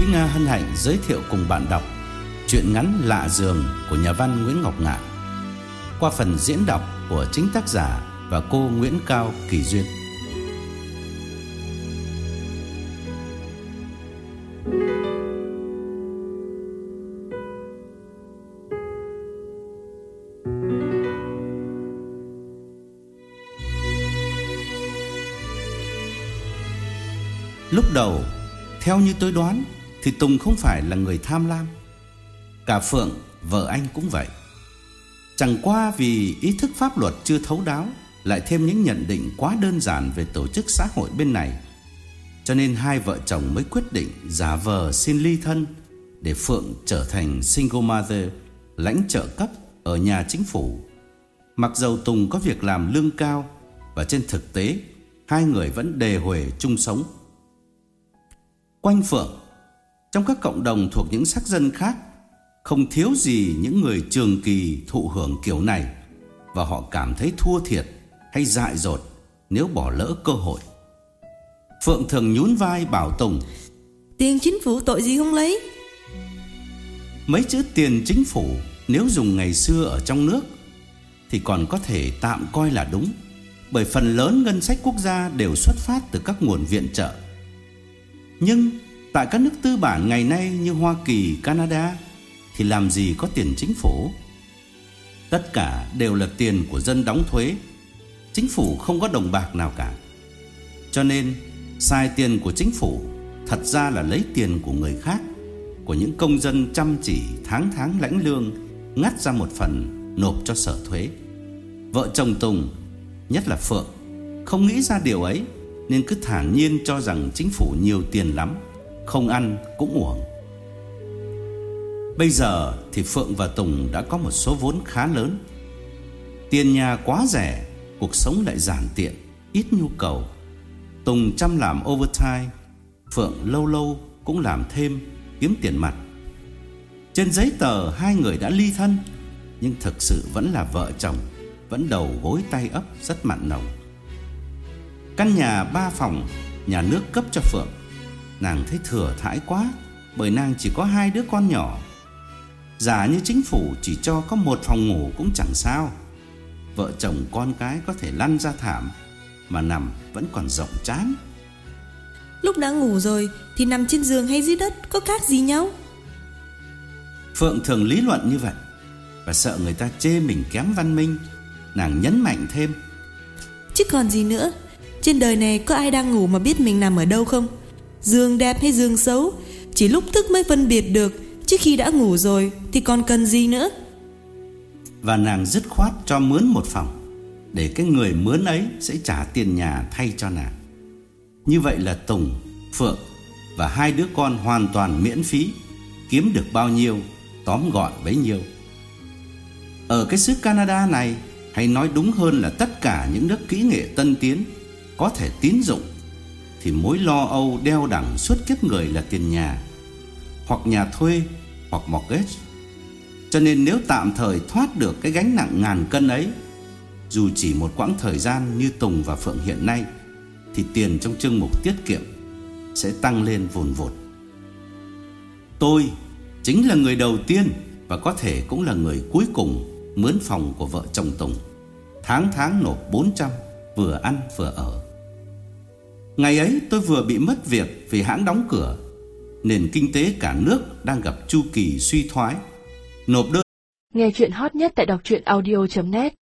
Thúy Nga hân hạnh giới thiệu cùng bạn đọc Chuyện ngắn lạ giường của nhà văn Nguyễn Ngọc Ngạn. Qua phần diễn đọc của chính tác giả và cô Nguyễn Cao Kỳ Duyên. Lúc đầu, theo như tôi đoán thì Tùng không phải là người tham lam. Cả Phượng, vợ anh cũng vậy. Chẳng qua vì ý thức pháp luật chưa thấu đáo, lại thêm những nhận định quá đơn giản về tổ chức xã hội bên này. Cho nên hai vợ chồng mới quyết định giả vờ xin ly thân để Phượng trở thành single mother, lãnh trợ cấp ở nhà chính phủ. Mặc dầu Tùng có việc làm lương cao và trên thực tế hai người vẫn đề huề chung sống. Quanh Phượng trong các cộng đồng thuộc những sắc dân khác không thiếu gì những người trường kỳ thụ hưởng kiểu này và họ cảm thấy thua thiệt hay dại dột nếu bỏ lỡ cơ hội. Phượng thường nhún vai bảo Tùng Tiền chính phủ tội gì không lấy Mấy chữ tiền chính phủ nếu dùng ngày xưa ở trong nước thì còn có thể tạm coi là đúng bởi phần lớn ngân sách quốc gia đều xuất phát từ các nguồn viện trợ. Nhưng tại các nước tư bản ngày nay như Hoa Kỳ, Canada thì làm gì có tiền chính phủ? Tất cả đều là tiền của dân đóng thuế. Chính phủ không có đồng bạc nào cả. Cho nên xài tiền của chính phủ thật ra là lấy tiền của người khác, của những công dân chăm chỉ tháng tháng lãnh lương, ngắt ra một phần nộp cho sở thuế. Vợ chồng Tùng, nhất là Phượng, không nghĩ ra điều ấy nên cứ thản nhiên cho rằng chính phủ nhiều tiền lắm, không ăn cũng uổng. Bây giờ thì Phượng và Tùng đã có một số vốn khá lớn. Tiền nhà quá rẻ, cuộc sống lại giản tiện, ít nhu cầu. Tùng chăm làm overtime, Phượng lâu lâu cũng làm thêm kiếm tiền mặt. Trên giấy tờ hai người đã ly thân, nhưng thực sự vẫn là vợ chồng, vẫn đầu gối tay ấp rất mặn nồng. Căn nhà ba phòng, nhà nước cấp cho Phượng. Nàng thấy thừa thãi quá, bởi nàng chỉ có hai đứa con nhỏ. Giả như chính phủ chỉ cho có một phòng ngủ cũng chẳng sao. Vợ chồng con cái có thể lăn ra thảm, mà nằm vẫn còn rộng chán. Lúc đã ngủ rồi Thì nằm trên giường hay dưới đất Có khác gì nhau Phượng thường lý luận như vậy Và sợ người ta chê mình kém văn minh Nàng nhấn mạnh thêm Chứ còn gì nữa Trên đời này có ai đang ngủ mà biết mình nằm ở đâu không dương đẹp hay giường xấu Chỉ lúc thức mới phân biệt được Chứ khi đã ngủ rồi Thì còn cần gì nữa? Và nàng dứt khoát cho mướn một phòng Để cái người mướn ấy Sẽ trả tiền nhà thay cho nàng. Như vậy là Tùng, Phượng Và hai đứa con hoàn toàn miễn phí Kiếm được bao nhiêu Tóm gọn bấy nhiêu. Ở cái xứ Canada này Hay nói đúng hơn là tất cả những nước kỹ nghệ tân tiến Có thể tín dụng thì mối lo âu đeo đẳng suốt kiếp người là tiền nhà, Hoặc nhà thuê, Hoặc mortgage. Cho nên nếu tạm thời thoát được cái gánh nặng ngàn cân ấy, Dù chỉ một quãng thời gian như Tùng và Phượng hiện nay, Thì tiền trong chương mục tiết kiệm Sẽ tăng lên vồn vột. Tôi chính là người đầu tiên Và có thể cũng là người cuối cùng Mướn phòng của vợ chồng Tùng. Tháng tháng nộp 400 Vừa ăn vừa ở. Ngày ấy tôi vừa bị mất việc Vì hãng đóng cửa nền kinh tế cả nước đang gặp chu kỳ suy thoái. Nộp đơn Nghe chuyện hot nhất tại đọc truyện audio.net